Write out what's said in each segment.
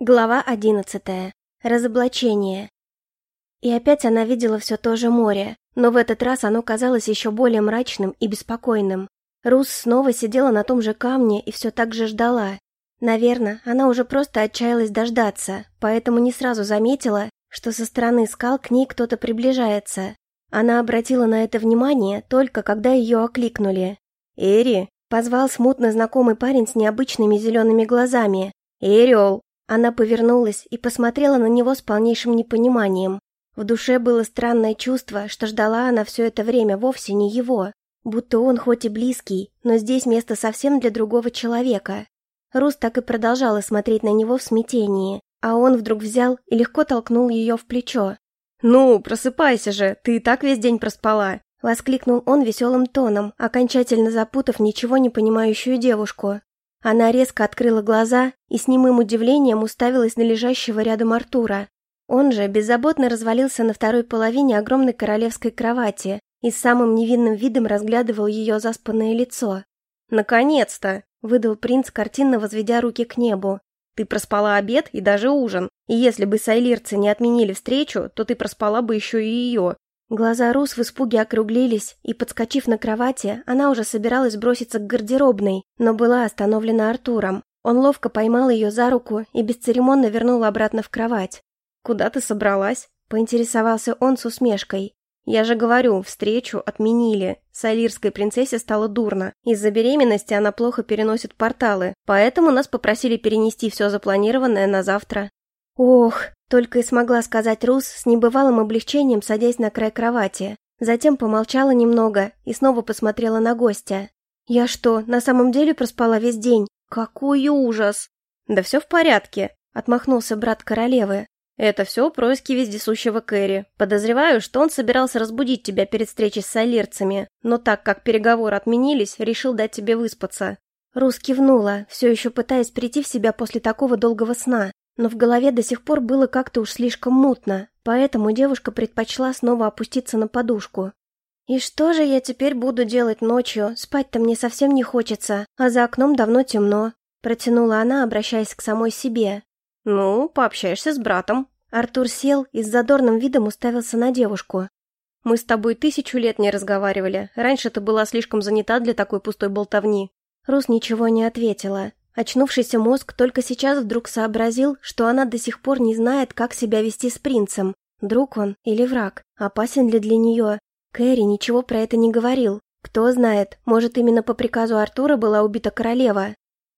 Глава одиннадцатая. Разоблачение. И опять она видела все то же море, но в этот раз оно казалось еще более мрачным и беспокойным. Рус снова сидела на том же камне и все так же ждала. Наверное, она уже просто отчаялась дождаться, поэтому не сразу заметила, что со стороны скал к ней кто-то приближается. Она обратила на это внимание только когда ее окликнули. «Эри!» — позвал смутно знакомый парень с необычными зелеными глазами. «Эриол!» Она повернулась и посмотрела на него с полнейшим непониманием. В душе было странное чувство, что ждала она все это время вовсе не его. Будто он хоть и близкий, но здесь место совсем для другого человека. Рус так и продолжала смотреть на него в смятении, а он вдруг взял и легко толкнул ее в плечо. «Ну, просыпайся же, ты и так весь день проспала!» Воскликнул он веселым тоном, окончательно запутав ничего не понимающую девушку. Она резко открыла глаза и с немым удивлением уставилась на лежащего рядом Артура. Он же беззаботно развалился на второй половине огромной королевской кровати и с самым невинным видом разглядывал ее заспанное лицо. «Наконец-то!» — выдал принц, картинно возведя руки к небу. «Ты проспала обед и даже ужин, и если бы сайлирцы не отменили встречу, то ты проспала бы еще и ее. Глаза Рус в испуге округлились, и, подскочив на кровати, она уже собиралась броситься к гардеробной, но была остановлена Артуром. Он ловко поймал ее за руку и бесцеремонно вернул обратно в кровать. «Куда ты собралась?» – поинтересовался он с усмешкой. «Я же говорю, встречу отменили. Салирской принцессе стало дурно. Из-за беременности она плохо переносит порталы, поэтому нас попросили перенести все запланированное на завтра». «Ох!» — только и смогла сказать Рус с небывалым облегчением, садясь на край кровати. Затем помолчала немного и снова посмотрела на гостя. «Я что, на самом деле проспала весь день? Какой ужас!» «Да все в порядке», — отмахнулся брат королевы. «Это все происки вездесущего Кэрри. Подозреваю, что он собирался разбудить тебя перед встречей с солерцами, но так как переговоры отменились, решил дать тебе выспаться». Рус кивнула, все еще пытаясь прийти в себя после такого долгого сна но в голове до сих пор было как-то уж слишком мутно, поэтому девушка предпочла снова опуститься на подушку. «И что же я теперь буду делать ночью? Спать-то мне совсем не хочется, а за окном давно темно», протянула она, обращаясь к самой себе. «Ну, пообщаешься с братом». Артур сел и с задорным видом уставился на девушку. «Мы с тобой тысячу лет не разговаривали. Раньше ты была слишком занята для такой пустой болтовни». Рус ничего не ответила. Очнувшийся мозг только сейчас вдруг сообразил, что она до сих пор не знает, как себя вести с принцем. Друг он или враг? Опасен ли для нее? Кэрри ничего про это не говорил. Кто знает, может, именно по приказу Артура была убита королева.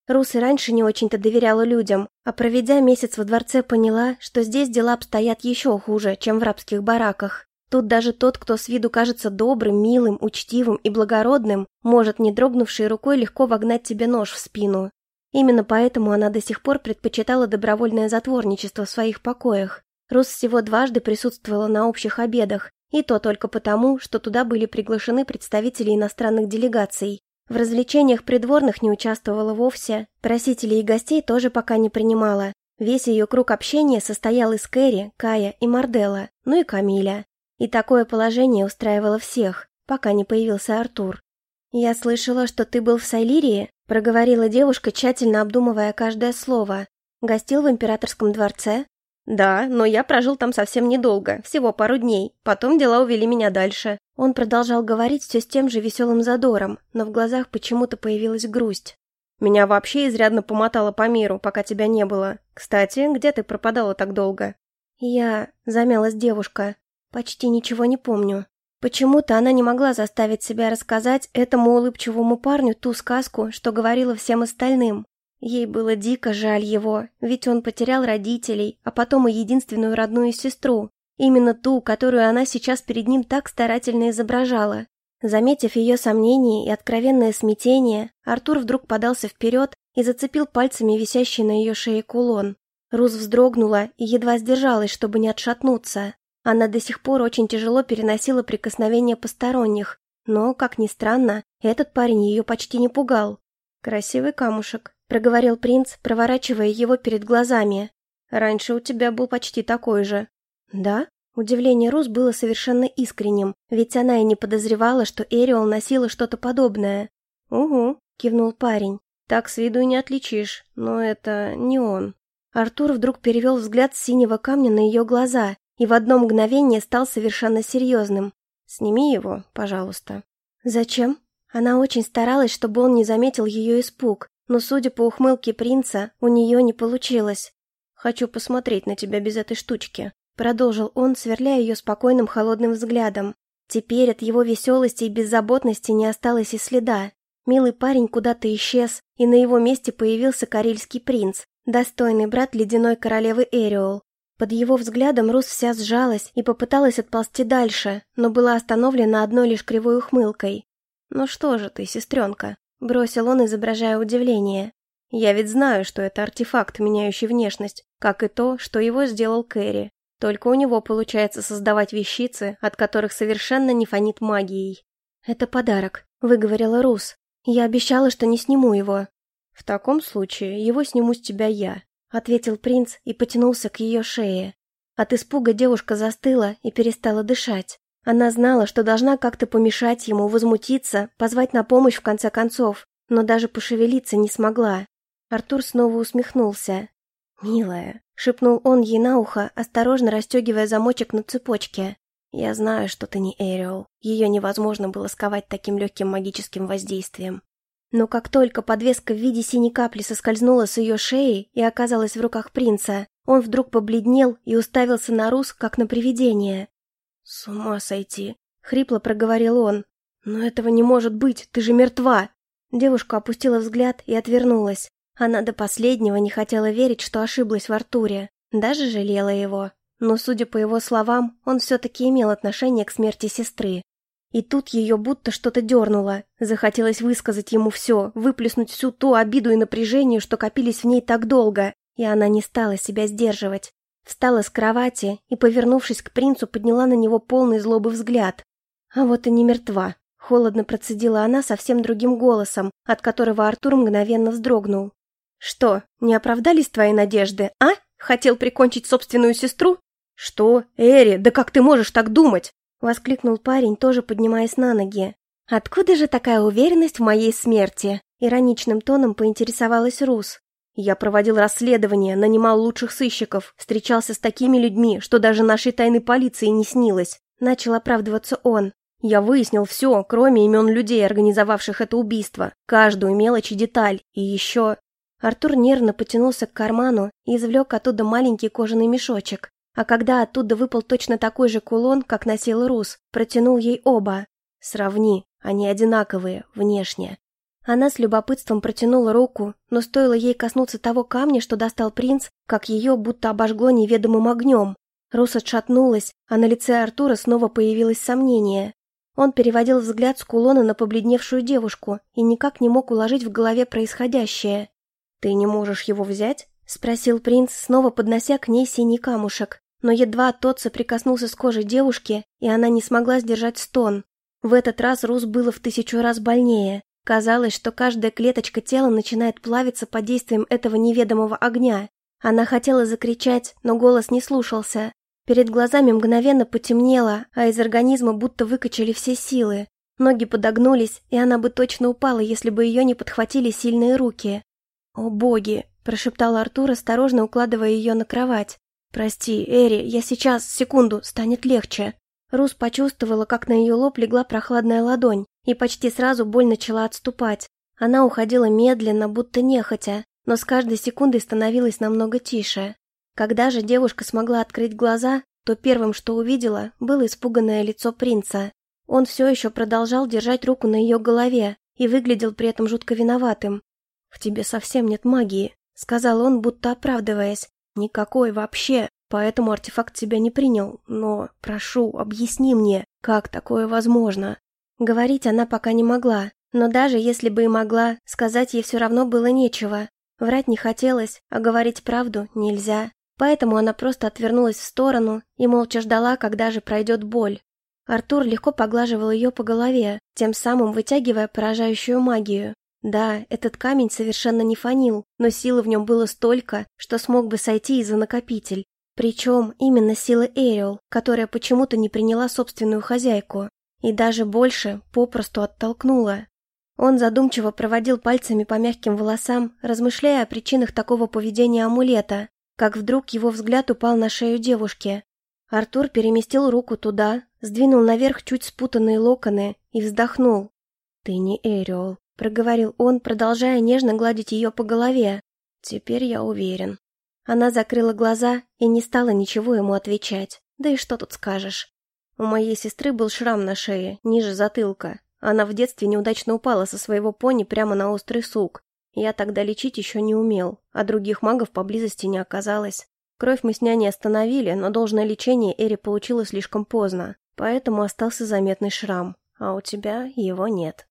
Рус и раньше не очень-то доверяла людям, а проведя месяц во дворце, поняла, что здесь дела обстоят еще хуже, чем в рабских бараках. Тут даже тот, кто с виду кажется добрым, милым, учтивым и благородным, может, не дрогнувшей рукой, легко вогнать тебе нож в спину. Именно поэтому она до сих пор предпочитала добровольное затворничество в своих покоях. Рус всего дважды присутствовала на общих обедах, и то только потому, что туда были приглашены представители иностранных делегаций. В развлечениях придворных не участвовала вовсе, просителей и гостей тоже пока не принимала. Весь ее круг общения состоял из Кэрри, Кая и Мардела, ну и Камиля. И такое положение устраивало всех, пока не появился Артур. «Я слышала, что ты был в Сайлирии?» проговорила девушка, тщательно обдумывая каждое слово. Гостил в императорском дворце? Да, но я прожил там совсем недолго, всего пару дней. Потом дела увели меня дальше. Он продолжал говорить все с тем же веселым задором, но в глазах почему-то появилась грусть. Меня вообще изрядно помотало по миру, пока тебя не было. Кстати, где ты пропадала так долго? Я... замялась девушка. Почти ничего не помню. Почему-то она не могла заставить себя рассказать этому улыбчивому парню ту сказку, что говорила всем остальным. Ей было дико жаль его, ведь он потерял родителей, а потом и единственную родную сестру, именно ту, которую она сейчас перед ним так старательно изображала. Заметив ее сомнения и откровенное смятение, Артур вдруг подался вперед и зацепил пальцами висящий на ее шее кулон. Рус вздрогнула и едва сдержалась, чтобы не отшатнуться. Она до сих пор очень тяжело переносила прикосновения посторонних, но, как ни странно, этот парень ее почти не пугал. «Красивый камушек», — проговорил принц, проворачивая его перед глазами. «Раньше у тебя был почти такой же». «Да?» Удивление Рус было совершенно искренним, ведь она и не подозревала, что Эриол носила что-то подобное. «Угу», — кивнул парень. «Так с виду и не отличишь, но это не он». Артур вдруг перевел взгляд с синего камня на ее глаза и в одно мгновение стал совершенно серьезным. «Сними его, пожалуйста». «Зачем?» Она очень старалась, чтобы он не заметил ее испуг, но, судя по ухмылке принца, у нее не получилось. «Хочу посмотреть на тебя без этой штучки», — продолжил он, сверляя ее спокойным холодным взглядом. Теперь от его веселости и беззаботности не осталось и следа. Милый парень куда-то исчез, и на его месте появился карельский принц, достойный брат ледяной королевы Эриол. Под его взглядом Рус вся сжалась и попыталась отползти дальше, но была остановлена одной лишь кривой ухмылкой. «Ну что же ты, сестренка?» — бросил он, изображая удивление. «Я ведь знаю, что это артефакт, меняющий внешность, как и то, что его сделал Кэрри. Только у него получается создавать вещицы, от которых совершенно не фонит магией». «Это подарок», — выговорила Рус. «Я обещала, что не сниму его». «В таком случае его сниму с тебя я», — ответил принц и потянулся к ее шее. От испуга девушка застыла и перестала дышать. Она знала, что должна как-то помешать ему возмутиться, позвать на помощь в конце концов, но даже пошевелиться не смогла. Артур снова усмехнулся. «Милая», — шепнул он ей на ухо, осторожно расстегивая замочек на цепочке. «Я знаю, что ты не Эриол. Ее невозможно было сковать таким легким магическим воздействием. Но как только подвеска в виде синей капли соскользнула с ее шеи и оказалась в руках принца, он вдруг побледнел и уставился на Рус, как на привидение. «С ума сойти!» — хрипло проговорил он. «Но этого не может быть, ты же мертва!» Девушка опустила взгляд и отвернулась. Она до последнего не хотела верить, что ошиблась в Артуре. Даже жалела его. Но, судя по его словам, он все-таки имел отношение к смерти сестры. И тут ее будто что-то дернуло. Захотелось высказать ему все, выплеснуть всю ту обиду и напряжение, что копились в ней так долго, и она не стала себя сдерживать. Встала с кровати и, повернувшись к принцу, подняла на него полный злобы взгляд. А вот и не мертва. Холодно процедила она совсем другим голосом, от которого Артур мгновенно вздрогнул. «Что, не оправдались твои надежды, а? Хотел прикончить собственную сестру?» «Что? Эри, да как ты можешь так думать?» Воскликнул парень, тоже поднимаясь на ноги. «Откуда же такая уверенность в моей смерти?» Ироничным тоном поинтересовалась Рус. Я проводил расследование, нанимал лучших сыщиков, встречался с такими людьми, что даже нашей тайной полиции не снилось. Начал оправдываться он. Я выяснил все, кроме имен людей, организовавших это убийство. Каждую мелочь и деталь. И еще... Артур нервно потянулся к карману и извлек оттуда маленький кожаный мешочек. А когда оттуда выпал точно такой же кулон, как носил Рус, протянул ей оба. Сравни, они одинаковые, внешне. Она с любопытством протянула руку, но стоило ей коснуться того камня, что достал принц, как ее будто обожгло неведомым огнем. Рус отшатнулась, а на лице Артура снова появилось сомнение. Он переводил взгляд с кулона на побледневшую девушку и никак не мог уложить в голове происходящее. «Ты не можешь его взять?» — спросил принц, снова поднося к ней синий камушек. Но едва тот соприкоснулся с кожей девушки, и она не смогла сдержать стон. В этот раз Рус было в тысячу раз больнее. Казалось, что каждая клеточка тела начинает плавиться под действием этого неведомого огня. Она хотела закричать, но голос не слушался. Перед глазами мгновенно потемнело, а из организма будто выкачали все силы. Ноги подогнулись, и она бы точно упала, если бы ее не подхватили сильные руки. «О боги!» – прошептал Артур, осторожно укладывая ее на кровать. «Прости, Эри, я сейчас, секунду, станет легче». Рус почувствовала, как на ее лоб легла прохладная ладонь, и почти сразу боль начала отступать. Она уходила медленно, будто нехотя, но с каждой секундой становилась намного тише. Когда же девушка смогла открыть глаза, то первым, что увидела, было испуганное лицо принца. Он все еще продолжал держать руку на ее голове и выглядел при этом жутко виноватым. «В тебе совсем нет магии», — сказал он, будто оправдываясь. «Никакой вообще, поэтому артефакт тебя не принял. Но, прошу, объясни мне, как такое возможно?» Говорить она пока не могла, но даже если бы и могла, сказать ей все равно было нечего. Врать не хотелось, а говорить правду нельзя. Поэтому она просто отвернулась в сторону и молча ждала, когда же пройдет боль. Артур легко поглаживал ее по голове, тем самым вытягивая поражающую магию. Да, этот камень совершенно не фанил, но силы в нем было столько, что смог бы сойти и за накопитель. Причем именно силы Эриол, которая почему-то не приняла собственную хозяйку. И даже больше попросту оттолкнула. Он задумчиво проводил пальцами по мягким волосам, размышляя о причинах такого поведения амулета. как вдруг его взгляд упал на шею девушки. Артур переместил руку туда, сдвинул наверх чуть спутанные локоны и вздохнул. «Ты не Эриол», — проговорил он, продолжая нежно гладить ее по голове. «Теперь я уверен». Она закрыла глаза и не стала ничего ему отвечать. Да и что тут скажешь? У моей сестры был шрам на шее, ниже затылка. Она в детстве неудачно упала со своего пони прямо на острый сук. Я тогда лечить еще не умел, а других магов поблизости не оказалось. Кровь мы с няней остановили, но должное лечение Эри получила слишком поздно, поэтому остался заметный шрам, а у тебя его нет.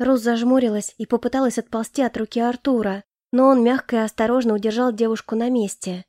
Рус зажмурилась и попыталась отползти от руки Артура, но он мягко и осторожно удержал девушку на месте.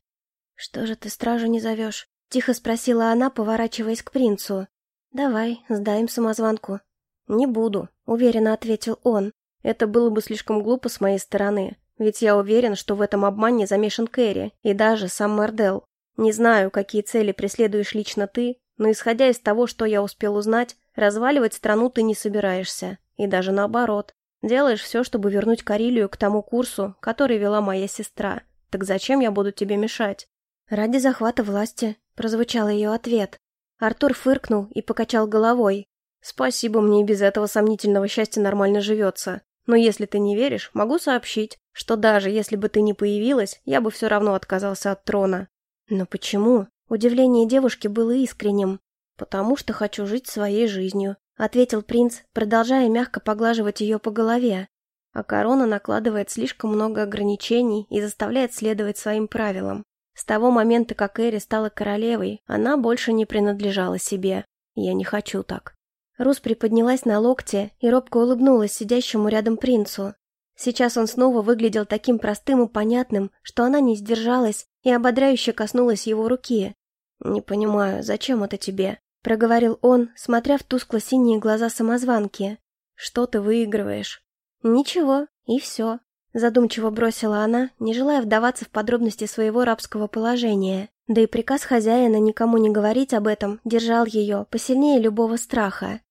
«Что же ты стражу не зовешь?» — тихо спросила она, поворачиваясь к принцу. «Давай, сдаем самозванку». «Не буду», — уверенно ответил он. «Это было бы слишком глупо с моей стороны, ведь я уверен, что в этом обмане замешан Кэрри и даже сам Мордел. Не знаю, какие цели преследуешь лично ты, но исходя из того, что я успел узнать, разваливать страну ты не собираешься, и даже наоборот. Делаешь все, чтобы вернуть Карелию к тому курсу, который вела моя сестра. Так зачем я буду тебе мешать? Ради захвата власти, прозвучал ее ответ. Артур фыркнул и покачал головой. Спасибо, мне и без этого сомнительного счастья нормально живется. Но если ты не веришь, могу сообщить, что даже если бы ты не появилась, я бы все равно отказался от трона. Но почему? Удивление девушки было искренним. Потому что хочу жить своей жизнью, ответил принц, продолжая мягко поглаживать ее по голове. А корона накладывает слишком много ограничений и заставляет следовать своим правилам. С того момента, как Эри стала королевой, она больше не принадлежала себе. Я не хочу так. Рус приподнялась на локте и робко улыбнулась сидящему рядом принцу. Сейчас он снова выглядел таким простым и понятным, что она не сдержалась и ободряюще коснулась его руки. «Не понимаю, зачем это тебе?» — проговорил он, смотря в тускло-синие глаза самозванки. «Что ты выигрываешь?» «Ничего, и все», — задумчиво бросила она, не желая вдаваться в подробности своего рабского положения. Да и приказ хозяина никому не говорить об этом держал ее посильнее любого страха.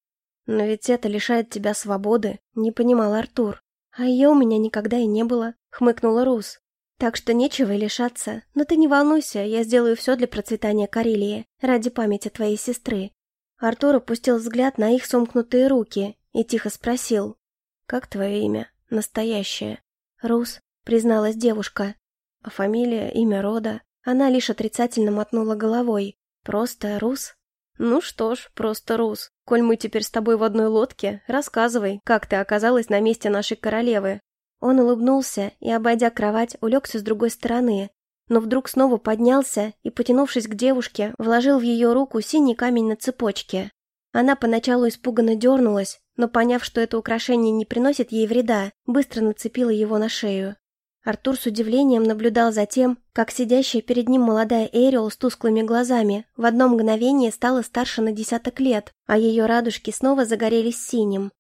«Но ведь это лишает тебя свободы», — не понимал Артур. «А ее у меня никогда и не было», — хмыкнула Рус. Так что нечего лишаться, но ты не волнуйся, я сделаю все для процветания Карелии, ради памяти твоей сестры. Артур опустил взгляд на их сомкнутые руки и тихо спросил. «Как твое имя? Настоящее?» «Рус», — призналась девушка. «А фамилия, имя рода?» Она лишь отрицательно мотнула головой. «Просто Рус?» «Ну что ж, просто Рус. Коль мы теперь с тобой в одной лодке, рассказывай, как ты оказалась на месте нашей королевы, он улыбнулся и, обойдя кровать, улегся с другой стороны, но вдруг снова поднялся и, потянувшись к девушке, вложил в ее руку синий камень на цепочке. Она поначалу испуганно дернулась, но, поняв, что это украшение не приносит ей вреда, быстро нацепила его на шею. Артур с удивлением наблюдал за тем, как сидящая перед ним молодая Эриол с тусклыми глазами в одно мгновение стала старше на десяток лет, а ее радужки снова загорелись синим.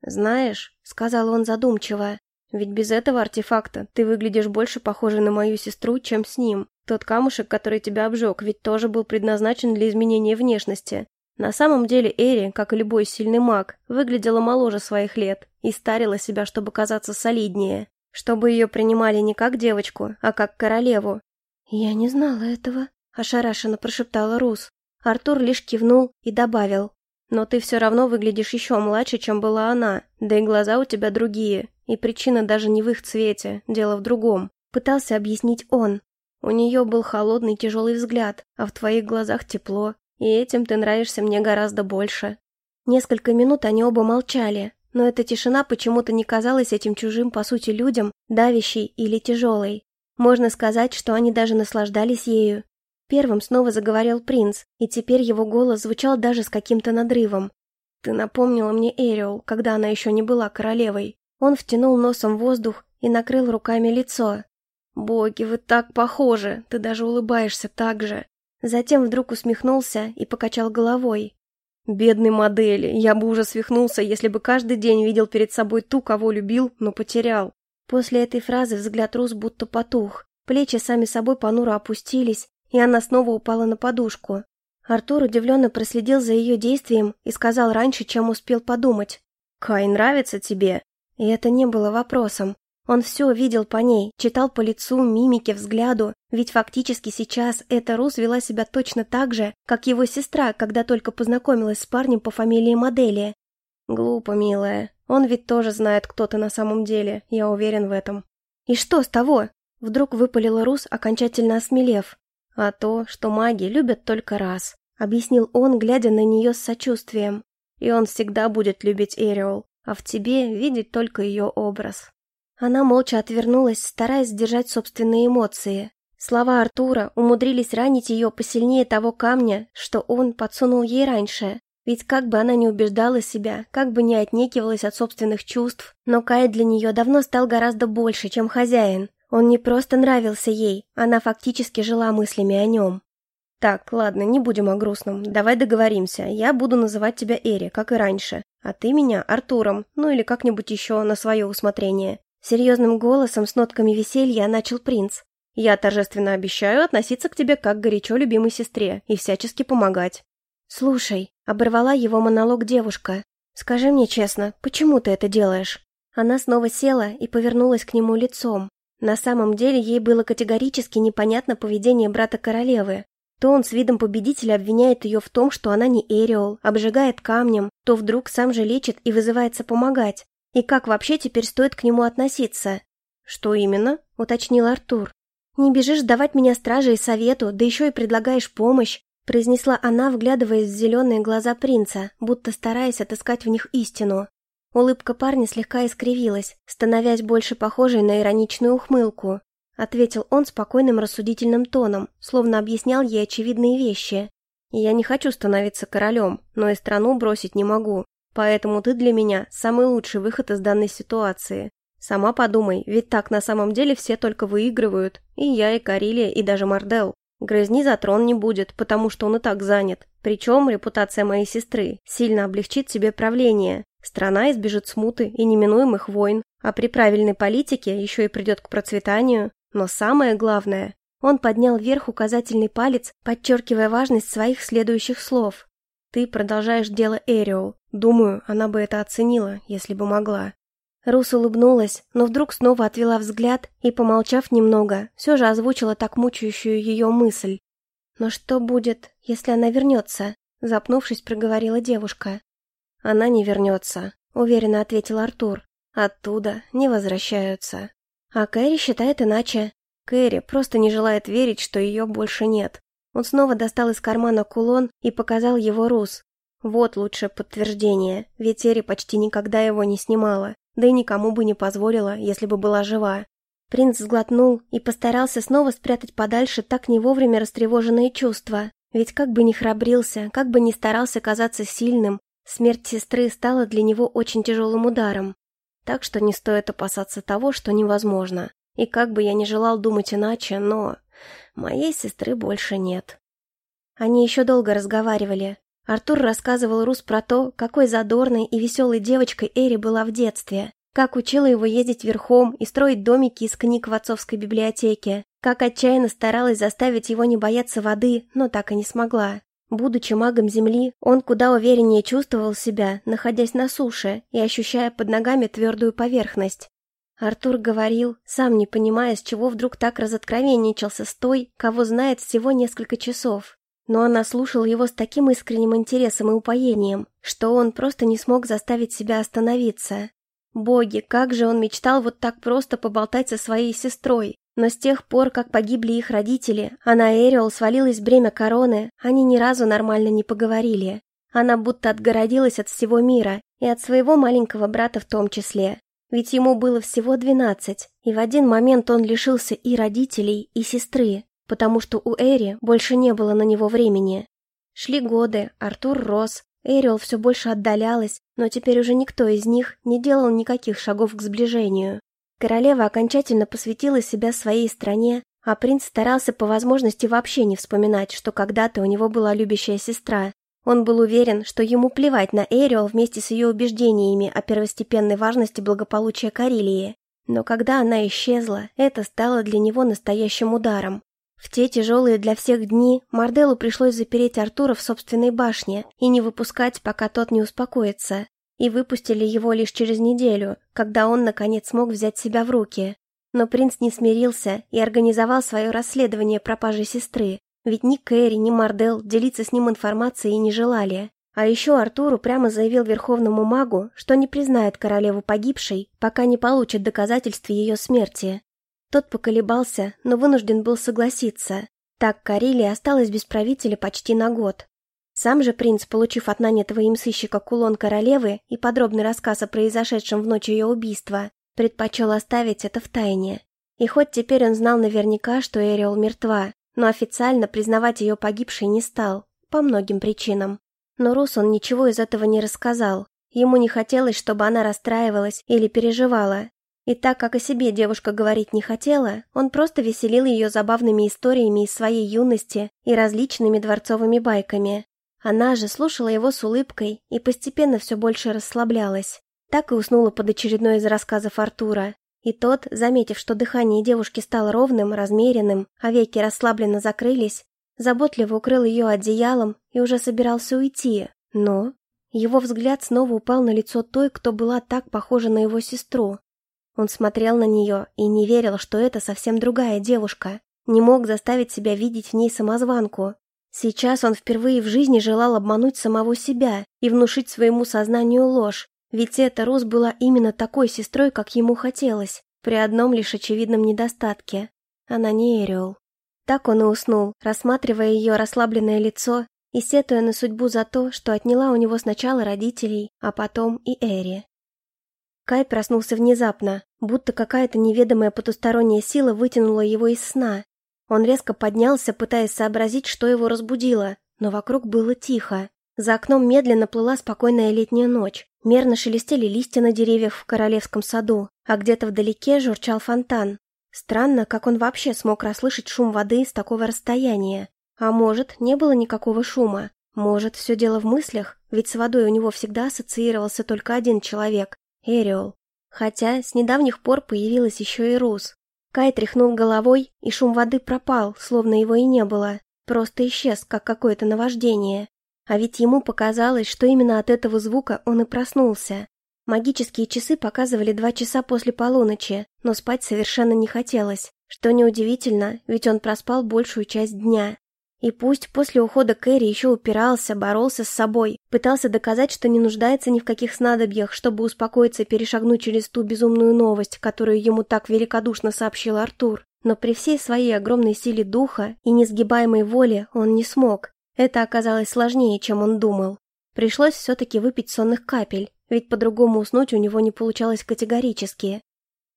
«Знаешь», — сказал он задумчиво, ведь без этого артефакта ты выглядишь больше похожей на мою сестру, чем с ним. Тот камушек, который тебя обжег, ведь тоже был предназначен для изменения внешности. На самом деле Эри, как и любой сильный маг, выглядела моложе своих лет и старила себя, чтобы казаться солиднее. Чтобы ее принимали не как девочку, а как королеву. «Я не знала этого», — ошарашенно прошептала Рус. Артур лишь кивнул и добавил. «Но ты все равно выглядишь еще младше, чем была она, да и глаза у тебя другие. И причина даже не в их цвете, дело в другом. Пытался объяснить он. У нее был холодный тяжелый взгляд, а в твоих глазах тепло. И этим ты нравишься мне гораздо больше. Несколько минут они оба молчали, но эта тишина почему-то не казалась этим чужим, по сути, людям, давящей или тяжелой. Можно сказать, что они даже наслаждались ею. Первым снова заговорил принц, и теперь его голос звучал даже с каким-то надрывом. «Ты напомнила мне Эриол, когда она еще не была королевой. Он втянул носом воздух и накрыл руками лицо. «Боги, вы так похожи! Ты даже улыбаешься так же!» Затем вдруг усмехнулся и покачал головой. «Бедный модели, я бы уже свихнулся, если бы каждый день видел перед собой ту, кого любил, но потерял». После этой фразы взгляд Рус будто потух. Плечи сами собой понуро опустились, и она снова упала на подушку. Артур удивленно проследил за ее действием и сказал раньше, чем успел подумать. «Кай, нравится тебе?» И это не было вопросом. Он все видел по ней, читал по лицу, мимике, взгляду, ведь фактически сейчас эта Рус вела себя точно так же, как его сестра, когда только познакомилась с парнем по фамилии Модели. Глупо, милая. Он ведь тоже знает, кто ты на самом деле, я уверен в этом. И что с того? Вдруг выпалила Рус, окончательно осмелев. А то, что маги любят только раз, объяснил он, глядя на нее с сочувствием. И он всегда будет любить Эриол, а в тебе видеть только ее образ. Она молча отвернулась, стараясь сдержать собственные эмоции. Слова Артура умудрились ранить ее посильнее того камня, что он подсунул ей раньше. Ведь как бы она ни убеждала себя, как бы ни отнекивалась от собственных чувств, но Кай для нее давно стал гораздо больше, чем хозяин. Он не просто нравился ей, она фактически жила мыслями о нем. «Так, ладно, не будем о грустном. Давай договоримся. Я буду называть тебя Эри, как и раньше. А ты меня Артуром, ну или как-нибудь еще на свое усмотрение. Серьезным голосом с нотками веселья начал принц. «Я торжественно обещаю относиться к тебе как горячо любимой сестре и всячески помогать». «Слушай», — оборвала его монолог девушка, — «скажи мне честно, почему ты это делаешь?» Она снова села и повернулась к нему лицом. На самом деле ей было категорически непонятно поведение брата королевы. То он с видом победителя обвиняет ее в том, что она не Эриол, обжигает камнем, то вдруг сам же лечит и вызывается помогать. И как вообще теперь стоит к нему относиться? Что именно? уточнил Артур. Не бежишь давать меня страже и совету, да еще и предлагаешь помощь, произнесла она, вглядываясь в зеленые глаза принца, будто стараясь отыскать в них истину. Улыбка парня слегка искривилась, становясь больше похожей на ироничную ухмылку. Ответил он спокойным рассудительным тоном, словно объяснял ей очевидные вещи. «Я не хочу становиться королем, но и страну бросить не могу. Поэтому ты для меня самый лучший выход из данной ситуации. Сама подумай, ведь так на самом деле все только выигрывают. И я, и Карилия, и даже Мардел. Грызни за трон не будет, потому что он и так занят. Причем репутация моей сестры сильно облегчит себе правление. Страна избежит смуты и неминуемых войн, а при правильной политике еще и придет к процветанию. Но самое главное, он поднял вверх указательный палец, подчеркивая важность своих следующих слов. Ты продолжаешь дело Эриол. Думаю, она бы это оценила, если бы могла. Рус улыбнулась, но вдруг снова отвела взгляд и, помолчав немного, все же озвучила так мучающую ее мысль. «Но что будет, если она вернется?» Запнувшись, проговорила девушка. «Она не вернется», — уверенно ответил Артур. «Оттуда не возвращаются». А Кэрри считает иначе. Кэрри просто не желает верить, что ее больше нет. Он снова достал из кармана кулон и показал его Рус. Вот лучшее подтверждение, ведь Эри почти никогда его не снимала, да и никому бы не позволила, если бы была жива. Принц сглотнул и постарался снова спрятать подальше так не вовремя растревоженные чувства. Ведь как бы ни храбрился, как бы ни старался казаться сильным, смерть сестры стала для него очень тяжелым ударом. Так что не стоит опасаться того, что невозможно. И как бы я ни желал думать иначе, но... Моей сестры больше нет. Они еще долго разговаривали. Артур рассказывал Рус про то, какой задорной и веселой девочкой Эри была в детстве, как учила его ездить верхом и строить домики из книг в отцовской библиотеке, как отчаянно старалась заставить его не бояться воды, но так и не смогла. Будучи магом Земли, он куда увереннее чувствовал себя, находясь на суше и ощущая под ногами твердую поверхность. Артур говорил, сам не понимая, с чего вдруг так разоткровенничался с той, кого знает всего несколько часов. Но она слушала его с таким искренним интересом и упоением, что он просто не смог заставить себя остановиться. Боги, как же он мечтал вот так просто поболтать со своей сестрой. Но с тех пор, как погибли их родители, а на Эриол свалилось бремя короны, они ни разу нормально не поговорили. Она будто отгородилась от всего мира, и от своего маленького брата в том числе. Ведь ему было всего двенадцать, и в один момент он лишился и родителей, и сестры, потому что у Эри больше не было на него времени. Шли годы, Артур рос, Эриол все больше отдалялась, но теперь уже никто из них не делал никаких шагов к сближению. Королева окончательно посвятила себя своей стране, а принц старался по возможности вообще не вспоминать, что когда-то у него была любящая сестра, он был уверен, что ему плевать на Эриол вместе с ее убеждениями о первостепенной важности благополучия Карелии. Но когда она исчезла, это стало для него настоящим ударом. В те тяжелые для всех дни Марделу пришлось запереть Артура в собственной башне и не выпускать, пока тот не успокоится. И выпустили его лишь через неделю, когда он, наконец, смог взять себя в руки. Но принц не смирился и организовал свое расследование пропажи сестры, ведь ни Кэрри, ни Мардел делиться с ним информацией не желали. А еще Артуру прямо заявил верховному магу, что не признает королеву погибшей, пока не получит доказательств ее смерти. Тот поколебался, но вынужден был согласиться. Так Карелия осталась без правителя почти на год. Сам же принц, получив от нанятого им сыщика кулон королевы и подробный рассказ о произошедшем в ночь ее убийства, предпочел оставить это в тайне. И хоть теперь он знал наверняка, что Эриол мертва, но официально признавать ее погибшей не стал, по многим причинам. Но Рус он ничего из этого не рассказал. Ему не хотелось, чтобы она расстраивалась или переживала. И так как о себе девушка говорить не хотела, он просто веселил ее забавными историями из своей юности и различными дворцовыми байками. Она же слушала его с улыбкой и постепенно все больше расслаблялась. Так и уснула под очередной из рассказов Артура. И тот, заметив, что дыхание девушки стало ровным, размеренным, а веки расслабленно закрылись, заботливо укрыл ее одеялом и уже собирался уйти, но... Его взгляд снова упал на лицо той, кто была так похожа на его сестру. Он смотрел на нее и не верил, что это совсем другая девушка. Не мог заставить себя видеть в ней самозванку. Сейчас он впервые в жизни желал обмануть самого себя и внушить своему сознанию ложь, ведь эта Рус была именно такой сестрой, как ему хотелось, при одном лишь очевидном недостатке. Она не Эриол. Так он и уснул, рассматривая ее расслабленное лицо и сетуя на судьбу за то, что отняла у него сначала родителей, а потом и Эри. Кай проснулся внезапно, будто какая-то неведомая потусторонняя сила вытянула его из сна. Он резко поднялся, пытаясь сообразить, что его разбудило, но вокруг было тихо. За окном медленно плыла спокойная летняя ночь. Мерно шелестели листья на деревьях в королевском саду, а где-то вдалеке журчал фонтан, Странно, как он вообще смог расслышать шум воды с такого расстояния. А может, не было никакого шума. Может, все дело в мыслях, ведь с водой у него всегда ассоциировался только один человек — Эриол. Хотя с недавних пор появилась еще и Рус. Кай тряхнул головой, и шум воды пропал, словно его и не было. Просто исчез, как какое-то наваждение. А ведь ему показалось, что именно от этого звука он и проснулся. Магические часы показывали два часа после полуночи, но спать совершенно не хотелось, что неудивительно, ведь он проспал большую часть дня. И пусть после ухода Кэрри еще упирался, боролся с собой, пытался доказать, что не нуждается ни в каких снадобьях, чтобы успокоиться и перешагнуть через ту безумную новость, которую ему так великодушно сообщил Артур, но при всей своей огромной силе духа и несгибаемой воле он не смог. Это оказалось сложнее, чем он думал. Пришлось все-таки выпить сонных капель, ведь по-другому уснуть у него не получалось категорически.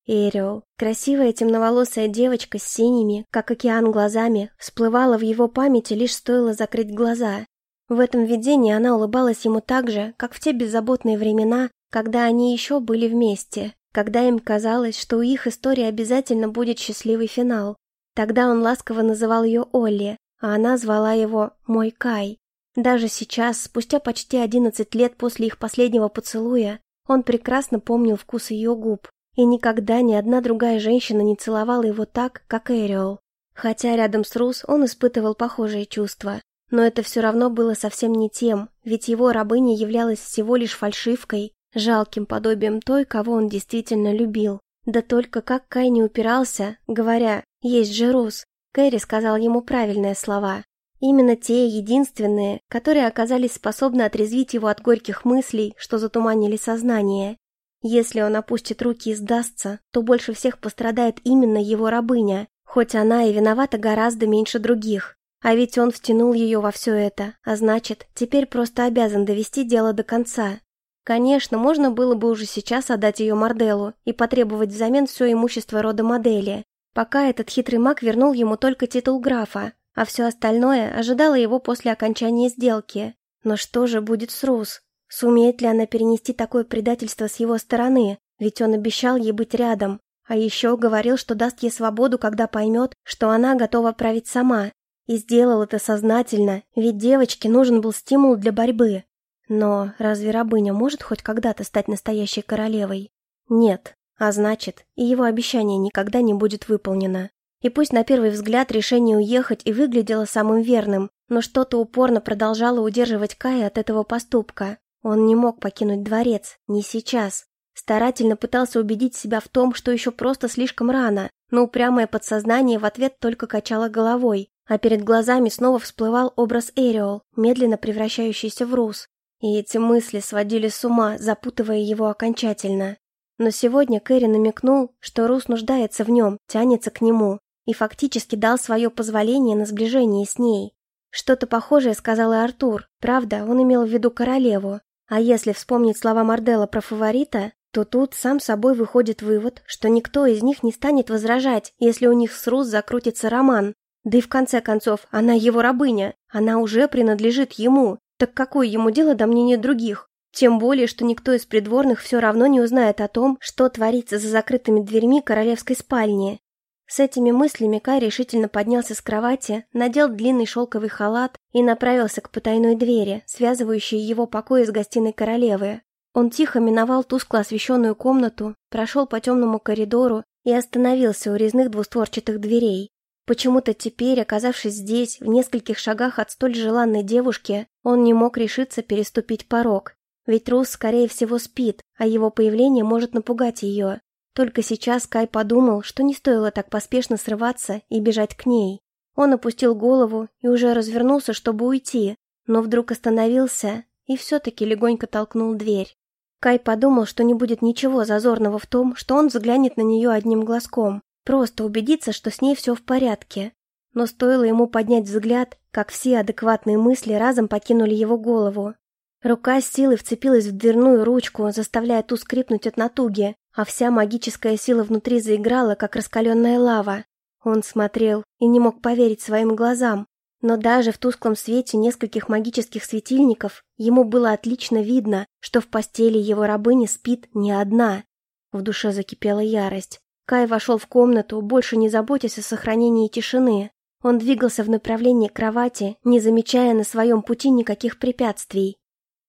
Эриол, красивая темноволосая девочка с синими, как океан, глазами, всплывала в его памяти, лишь стоило закрыть глаза. В этом видении она улыбалась ему так же, как в те беззаботные времена, когда они еще были вместе, когда им казалось, что у их истории обязательно будет счастливый финал. Тогда он ласково называл ее Олли, а она звала его «Мой Кай». Даже сейчас, спустя почти одиннадцать лет после их последнего поцелуя, он прекрасно помнил вкус ее губ, и никогда ни одна другая женщина не целовала его так, как Эриол. Хотя рядом с Рус он испытывал похожие чувства. Но это все равно было совсем не тем, ведь его рабыня являлась всего лишь фальшивкой, жалким подобием той, кого он действительно любил. Да только как Кай не упирался, говоря «Есть же Рус», Кэрри сказал ему правильные слова. Именно те единственные, которые оказались способны отрезвить его от горьких мыслей, что затуманили сознание. Если он опустит руки и сдастся, то больше всех пострадает именно его рабыня, хоть она и виновата гораздо меньше других. А ведь он втянул ее во все это, а значит, теперь просто обязан довести дело до конца. Конечно, можно было бы уже сейчас отдать ее Марделу и потребовать взамен все имущество рода модели, пока этот хитрый маг вернул ему только титул графа, а все остальное ожидало его после окончания сделки. Но что же будет с Рус? Сумеет ли она перенести такое предательство с его стороны? Ведь он обещал ей быть рядом. А еще говорил, что даст ей свободу, когда поймет, что она готова править сама. И сделал это сознательно, ведь девочке нужен был стимул для борьбы. Но разве рабыня может хоть когда-то стать настоящей королевой? Нет. А значит, и его обещание никогда не будет выполнено. И пусть на первый взгляд решение уехать и выглядело самым верным, но что-то упорно продолжало удерживать Кая от этого поступка. Он не мог покинуть дворец, не сейчас. Старательно пытался убедить себя в том, что еще просто слишком рано, но упрямое подсознание в ответ только качало головой, а перед глазами снова всплывал образ Эриол, медленно превращающийся в Рус. И эти мысли сводили с ума, запутывая его окончательно. Но сегодня Кэрри намекнул, что Рус нуждается в нем, тянется к нему, и фактически дал свое позволение на сближение с ней. Что-то похожее сказал и Артур, правда, он имел в виду королеву. А если вспомнить слова Мардела про фаворита, то тут сам собой выходит вывод, что никто из них не станет возражать, если у них с Рус закрутится роман. Да и в конце концов, она его рабыня, она уже принадлежит ему. Так какое ему дело до мнения других? Тем более, что никто из придворных все равно не узнает о том, что творится за закрытыми дверьми королевской спальни. С этими мыслями Кай решительно поднялся с кровати, надел длинный шелковый халат и направился к потайной двери, связывающей его покои с гостиной королевы. Он тихо миновал тускло освещенную комнату, прошел по темному коридору и остановился у резных двустворчатых дверей. Почему-то теперь, оказавшись здесь, в нескольких шагах от столь желанной девушки, он не мог решиться переступить порог. Ведь Рус, скорее всего, спит, а его появление может напугать ее. Только сейчас Кай подумал, что не стоило так поспешно срываться и бежать к ней. Он опустил голову и уже развернулся, чтобы уйти, но вдруг остановился и все-таки легонько толкнул дверь. Кай подумал, что не будет ничего зазорного в том, что он взглянет на нее одним глазком, просто убедиться, что с ней все в порядке. Но стоило ему поднять взгляд, как все адекватные мысли разом покинули его голову. Рука с силой вцепилась в дверную ручку, заставляя ту скрипнуть от натуги, а вся магическая сила внутри заиграла, как раскаленная лава. Он смотрел и не мог поверить своим глазам, но даже в тусклом свете нескольких магических светильников ему было отлично видно, что в постели его рабыни спит не одна. В душе закипела ярость. Кай вошел в комнату, больше не заботясь о сохранении тишины. Он двигался в направлении кровати, не замечая на своем пути никаких препятствий.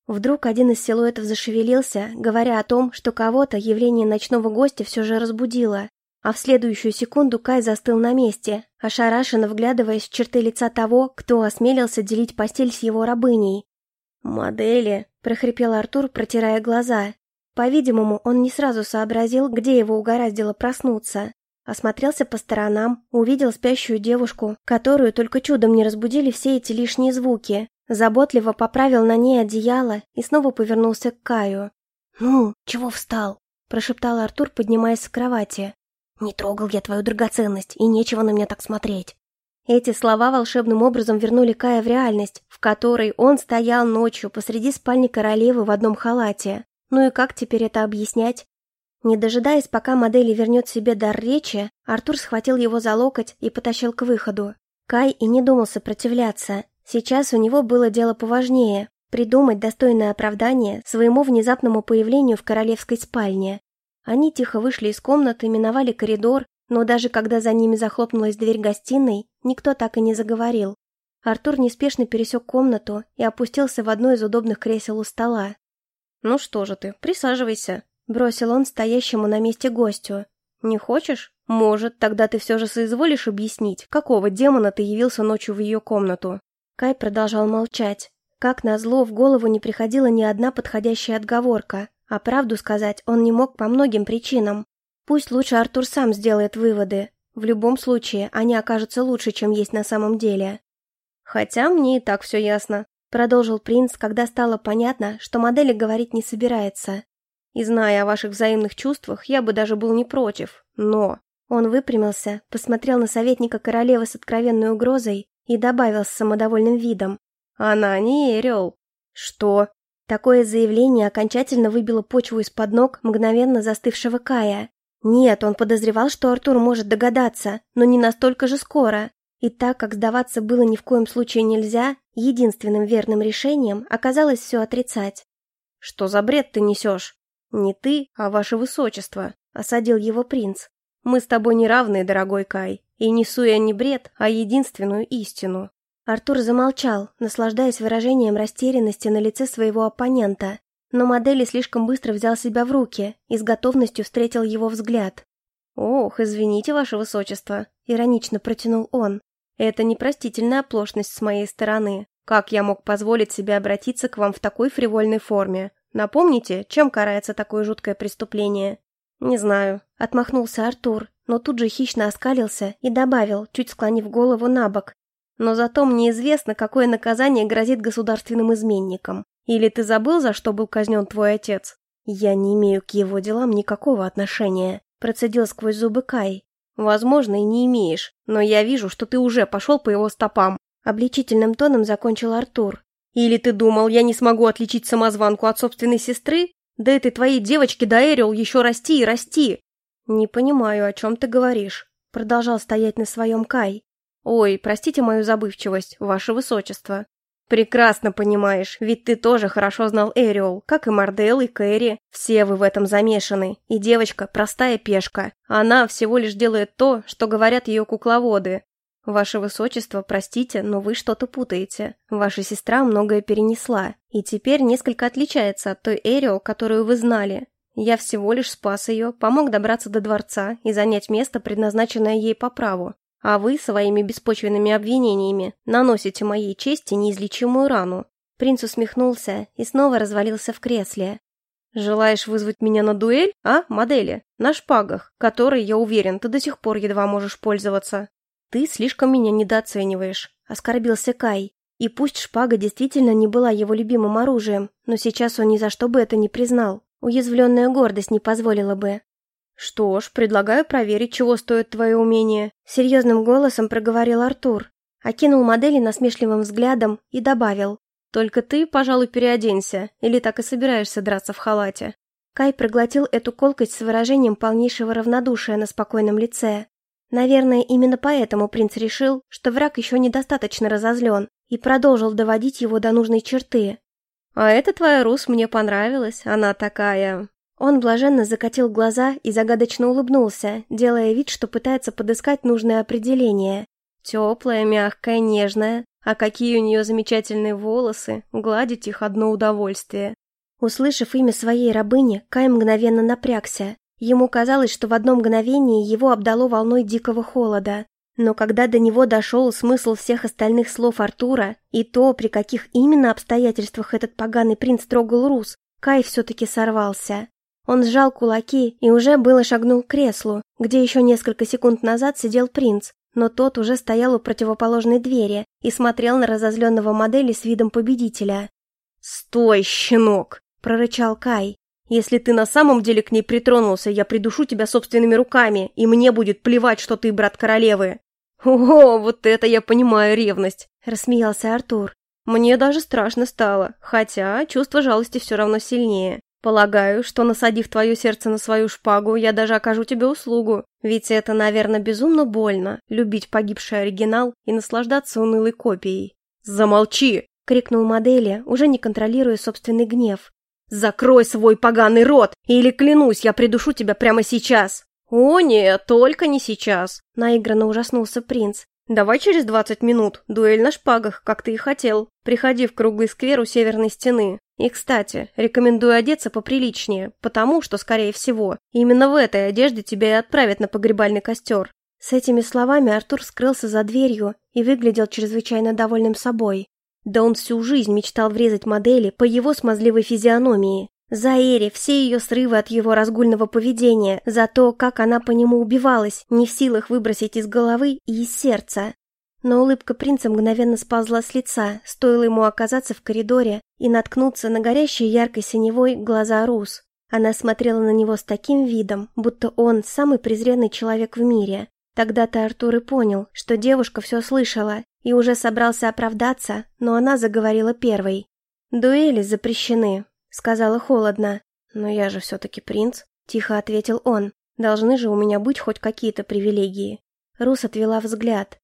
Вдруг один из силуэтов зашевелился, говоря о том, что кого-то явление ночного гостя все же разбудило. А в следующую секунду Кай застыл на месте, ошарашенно вглядываясь в черты лица того, кто осмелился делить постель с его рабыней. «Модели!» – прохрипел Артур, протирая глаза. По-видимому, он не сразу сообразил, где его угораздило проснуться. Осмотрелся по сторонам, увидел спящую девушку, которую только чудом не разбудили все эти лишние звуки. Заботливо поправил на ней одеяло и снова повернулся к Каю. «Ну, чего встал?» – прошептал Артур, поднимаясь с кровати. «Не трогал я твою драгоценность, и нечего на меня так смотреть». Эти слова волшебным образом вернули Кая в реальность, в которой он стоял ночью посреди спальни королевы в одном халате. Ну и как теперь это объяснять? Не дожидаясь, пока модели вернет себе дар речи, Артур схватил его за локоть и потащил к выходу. Кай и не думал сопротивляться. Сейчас у него было дело поважнее – придумать достойное оправдание своему внезапному появлению в королевской спальне. Они тихо вышли из комнаты, миновали коридор, но даже когда за ними захлопнулась дверь гостиной, никто так и не заговорил. Артур неспешно пересек комнату и опустился в одно из удобных кресел у стола. «Ну что же ты, присаживайся», — бросил он стоящему на месте гостю. «Не хочешь? Может, тогда ты все же соизволишь объяснить, какого демона ты явился ночью в ее комнату?» Кай продолжал молчать. Как назло, в голову не приходила ни одна подходящая отговорка, а правду сказать он не мог по многим причинам. Пусть лучше Артур сам сделает выводы. В любом случае, они окажутся лучше, чем есть на самом деле. «Хотя мне и так все ясно», — продолжил принц, когда стало понятно, что модели говорить не собирается. «И зная о ваших взаимных чувствах, я бы даже был не против. Но...» Он выпрямился, посмотрел на советника королевы с откровенной угрозой и добавил с самодовольным видом. «Она не Эриол». «Что?» Такое заявление окончательно выбило почву из-под ног мгновенно застывшего Кая. Нет, он подозревал, что Артур может догадаться, но не настолько же скоро. И так как сдаваться было ни в коем случае нельзя, единственным верным решением оказалось все отрицать. «Что за бред ты несешь?» «Не ты, а ваше высочество», — осадил его принц. «Мы с тобой не равные, дорогой Кай, и несу я не бред, а единственную истину». Артур замолчал, наслаждаясь выражением растерянности на лице своего оппонента, но модели слишком быстро взял себя в руки и с готовностью встретил его взгляд. «Ох, извините, ваше высочество», — иронично протянул он. «Это непростительная оплошность с моей стороны. Как я мог позволить себе обратиться к вам в такой фривольной форме? Напомните, чем карается такое жуткое преступление?» «Не знаю», — отмахнулся Артур, но тут же хищно оскалился и добавил, чуть склонив голову на бок. «Но зато мне известно, какое наказание грозит государственным изменникам. Или ты забыл, за что был казнен твой отец?» «Я не имею к его делам никакого отношения», — процедил сквозь зубы Кай. «Возможно, и не имеешь, но я вижу, что ты уже пошел по его стопам», — обличительным тоном закончил Артур. «Или ты думал, я не смогу отличить самозванку от собственной сестры? Да этой твоей девочке до Эрил еще расти и расти!» «Не понимаю, о чем ты говоришь», — продолжал стоять на своем Кай. «Ой, простите мою забывчивость, ваше высочество. «Прекрасно понимаешь, ведь ты тоже хорошо знал Эриол, как и Мардел, и Кэрри. Все вы в этом замешаны. И девочка – простая пешка. Она всего лишь делает то, что говорят ее кукловоды. Ваше Высочество, простите, но вы что-то путаете. Ваша сестра многое перенесла, и теперь несколько отличается от той Эриол, которую вы знали. Я всего лишь спас ее, помог добраться до дворца и занять место, предназначенное ей по праву. А вы своими беспочвенными обвинениями наносите моей чести неизлечимую рану. Принц усмехнулся и снова развалился в кресле. «Желаешь вызвать меня на дуэль, а, модели? На шпагах, которой, я уверен, ты до сих пор едва можешь пользоваться. Ты слишком меня недооцениваешь», — оскорбился Кай. И пусть шпага действительно не была его любимым оружием, но сейчас он ни за что бы это не признал. Уязвленная гордость не позволила бы. «Что ж, предлагаю проверить, чего стоит твое умение», — серьезным голосом проговорил Артур. Окинул модели насмешливым взглядом и добавил. «Только ты, пожалуй, переоденься, или так и собираешься драться в халате». Кай проглотил эту колкость с выражением полнейшего равнодушия на спокойном лице. Наверное, именно поэтому принц решил, что враг еще недостаточно разозлен, и продолжил доводить его до нужной черты. «А эта твоя Рус мне понравилась, она такая... Он блаженно закатил глаза и загадочно улыбнулся, делая вид, что пытается подыскать нужное определение. Теплая, мягкая, нежная. А какие у нее замечательные волосы, гладить их одно удовольствие. Услышав имя своей рабыни, Кай мгновенно напрягся. Ему казалось, что в одно мгновение его обдало волной дикого холода. Но когда до него дошел смысл всех остальных слов Артура и то, при каких именно обстоятельствах этот поганый принц трогал Рус, Кай все-таки сорвался. Он сжал кулаки и уже было шагнул к креслу, где еще несколько секунд назад сидел принц, но тот уже стоял у противоположной двери и смотрел на разозленного модели с видом победителя. «Стой, щенок!» – прорычал Кай. «Если ты на самом деле к ней притронулся, я придушу тебя собственными руками, и мне будет плевать, что ты брат королевы!» «О, вот это я понимаю ревность!» – рассмеялся Артур. «Мне даже страшно стало, хотя чувство жалости все равно сильнее. Полагаю, что, насадив твое сердце на свою шпагу, я даже окажу тебе услугу. Ведь это, наверное, безумно больно — любить погибший оригинал и наслаждаться унылой копией. «Замолчи!» — крикнул модели, уже не контролируя собственный гнев. «Закрой свой поганый рот, или, клянусь, я придушу тебя прямо сейчас!» «О нет, только не сейчас!» — наигранно ужаснулся принц. «Давай через двадцать минут, дуэль на шпагах, как ты и хотел. Приходи в круглый сквер у северной стены. И, кстати, рекомендую одеться поприличнее, потому что, скорее всего, именно в этой одежде тебя и отправят на погребальный костер. С этими словами Артур скрылся за дверью и выглядел чрезвычайно довольным собой. Да он всю жизнь мечтал врезать модели по его смазливой физиономии. За Эри все ее срывы от его разгульного поведения, за то, как она по нему убивалась, не в силах выбросить из головы и из сердца. Но улыбка принца мгновенно сползла с лица, стоило ему оказаться в коридоре и наткнуться на горящие яркой синевой глаза Рус. Она смотрела на него с таким видом, будто он самый презренный человек в мире. Тогда-то Артур и понял, что девушка все слышала, и уже собрался оправдаться, но она заговорила первой. «Дуэли запрещены», — сказала холодно. «Но я же все-таки принц», — тихо ответил он. «Должны же у меня быть хоть какие-то привилегии». Рус отвела взгляд.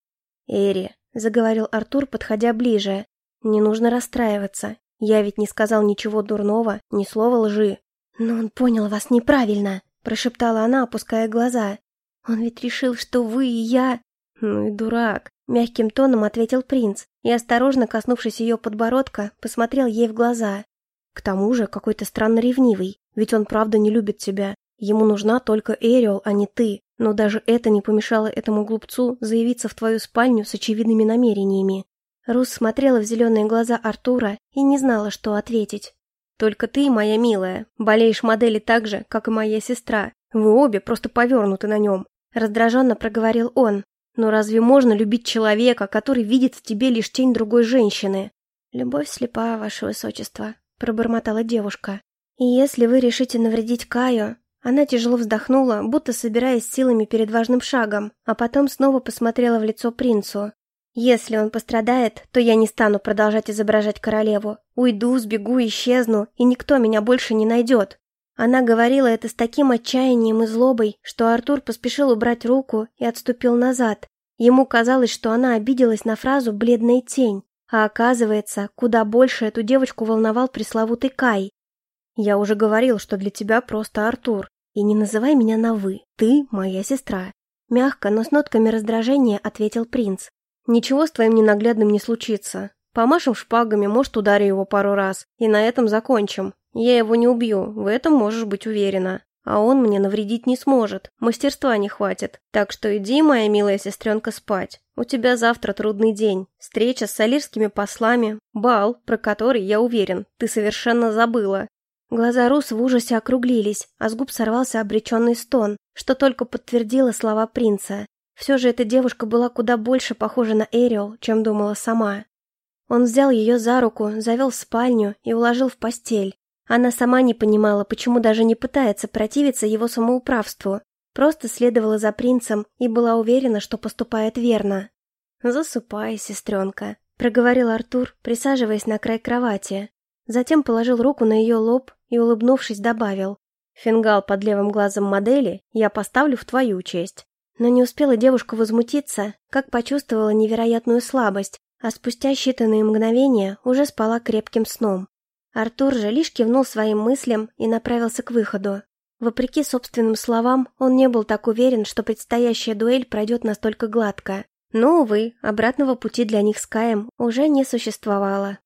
«Эри», — заговорил Артур, подходя ближе, — «не нужно расстраиваться. Я ведь не сказал ничего дурного, ни слова лжи». «Но он понял вас неправильно», — прошептала она, опуская глаза. «Он ведь решил, что вы и я...» «Ну и дурак», — мягким тоном ответил принц и, осторожно коснувшись ее подбородка, посмотрел ей в глаза. «К тому же какой-то странно ревнивый, ведь он правда не любит тебя. Ему нужна только Эриол, а не ты. Но даже это не помешало этому глупцу заявиться в твою спальню с очевидными намерениями. Рус смотрела в зеленые глаза Артура и не знала, что ответить. «Только ты, моя милая, болеешь модели так же, как и моя сестра. Вы обе просто повернуты на нем», — раздраженно проговорил он. «Но разве можно любить человека, который видит в тебе лишь тень другой женщины?» «Любовь слепа, ваше высочество», — пробормотала девушка. «И если вы решите навредить Каю, она тяжело вздохнула, будто собираясь силами перед важным шагом, а потом снова посмотрела в лицо принцу. «Если он пострадает, то я не стану продолжать изображать королеву. Уйду, сбегу, исчезну, и никто меня больше не найдет». Она говорила это с таким отчаянием и злобой, что Артур поспешил убрать руку и отступил назад. Ему казалось, что она обиделась на фразу «бледная тень», а оказывается, куда больше эту девочку волновал пресловутый Кай. «Я уже говорил, что для тебя просто Артур. «И не называй меня на «вы», ты моя сестра», — мягко, но с нотками раздражения ответил принц. «Ничего с твоим ненаглядным не случится. Помашем шпагами, может, ударю его пару раз, и на этом закончим. Я его не убью, в этом можешь быть уверена. А он мне навредить не сможет, мастерства не хватит. Так что иди, моя милая сестренка, спать. У тебя завтра трудный день. Встреча с салирскими послами, бал, про который, я уверен, ты совершенно забыла. Глаза Рус в ужасе округлились, а с губ сорвался обреченный стон, что только подтвердило слова принца. Все же эта девушка была куда больше похожа на Эриол, чем думала сама. Он взял ее за руку, завел в спальню и уложил в постель. Она сама не понимала, почему даже не пытается противиться его самоуправству. Просто следовала за принцем и была уверена, что поступает верно. «Засыпай, сестренка», — проговорил Артур, присаживаясь на край кровати. Затем положил руку на ее лоб и, улыбнувшись, добавил. «Фингал под левым глазом модели я поставлю в твою честь». Но не успела девушка возмутиться, как почувствовала невероятную слабость, а спустя считанные мгновения уже спала крепким сном. Артур же лишь кивнул своим мыслям и направился к выходу. Вопреки собственным словам, он не был так уверен, что предстоящая дуэль пройдет настолько гладко. Но, увы, обратного пути для них с Каем уже не существовало.